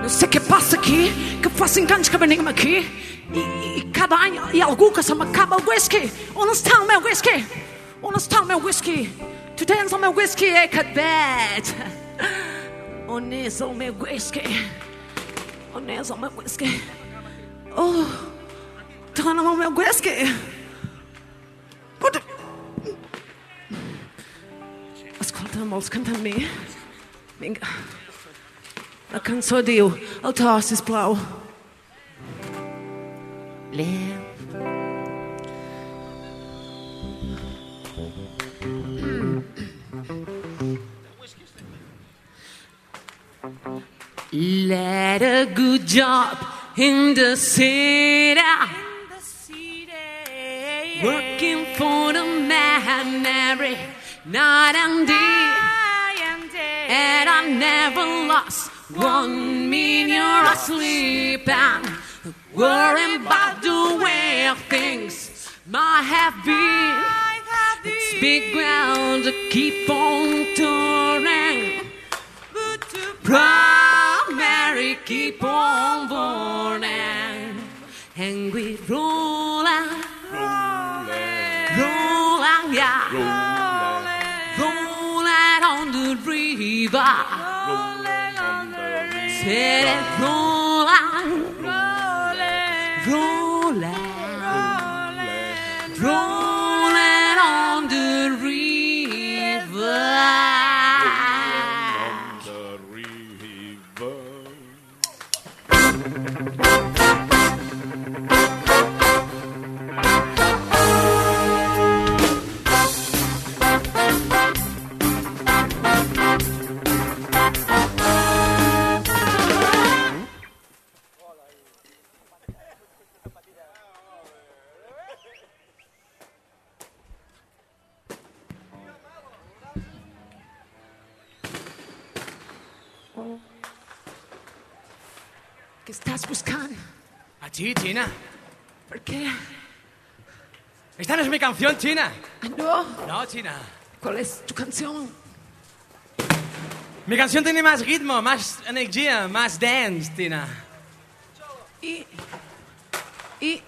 Não sei o que passa aqui, que faz enganos que venham aqui. E, e cada ano, e algo que se me acaba o whisky. Onde está o meu whisky? Onde está o meu whisky? Tu tens o meu whisky, é bad. Onde é o meu whisky? Onde é o meu whisky? Oh, tá no meu whisky. Escolta, molts, canta'm La cançó diu, el to, sisplau. Lent. Let a good job in the city. Working for the man every night and day. And I never lost one minute of sleep and worrying about the way things might have been. It's big ground to keep on turning. Proud Mary keep on burning. And we roll the river. Said it roll on, ¿Qué estás buscando? A ti, China. ¿Por qué? Esta no es mi canción, China. Ah, No. No, China. ¿Cuál es tu canción? Mi canción tiene más ritmo, más energía, más dance, China. Y. Y.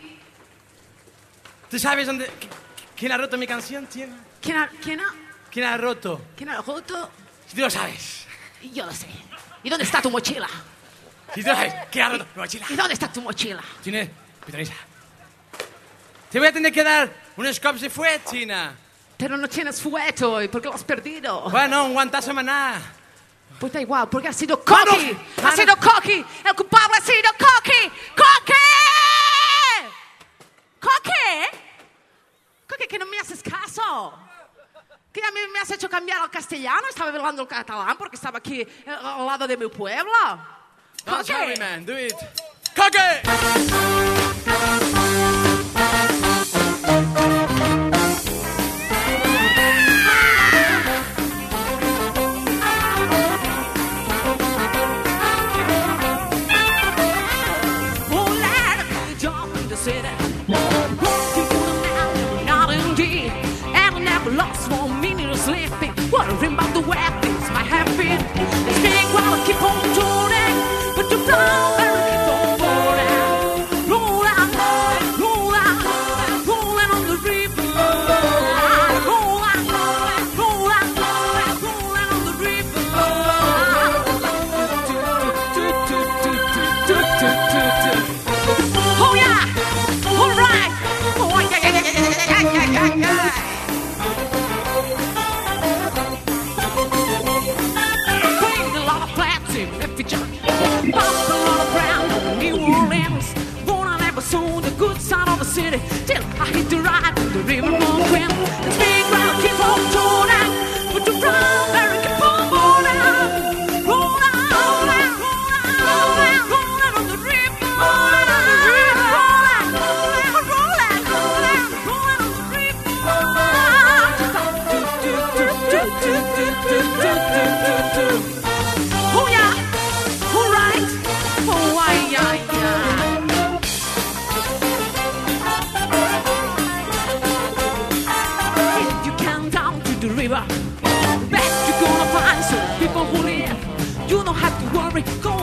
¿Tú sabes dónde... qui- ¿Quién ha roto mi canción, China? ¿Quién ha, quién ha, ¿Quién ha roto? quién ha roto? Tú lo sabes. Yo lo sé. ¿Y dónde está tu mochila? Si tú lo sabes. ¿Quién ha roto mi mochila? ¿Y dónde está tu mochila? Pitonisa. Te voy a tener que dar unos cops de fuet, China. Pero no tienes fueto hoy porque lo has perdido. Bueno, un guantazo maná. Pues da igual, porque ha sido Coqui. Ha sido Coqui. El culpable ha sido Coqui. ¡Coqui! ¡Coqui! Coqui, que no me haces caso. Que a mí me has hecho cambiar al castellano. Estaba hablando el catalán porque estaba aquí eh, al lado de mi pueblo. Oh, Coqui. sorry, man. Do it. ¡Coque! Bumped a lot of ground New Orleans. I never saw the good side of the city till I hit the ride in the river grim. It's big round, keep on turning, but the round there keep on burning. Roll out, roll out, roll out, roll out on the river. Roll out on the river. Roll out, roll out,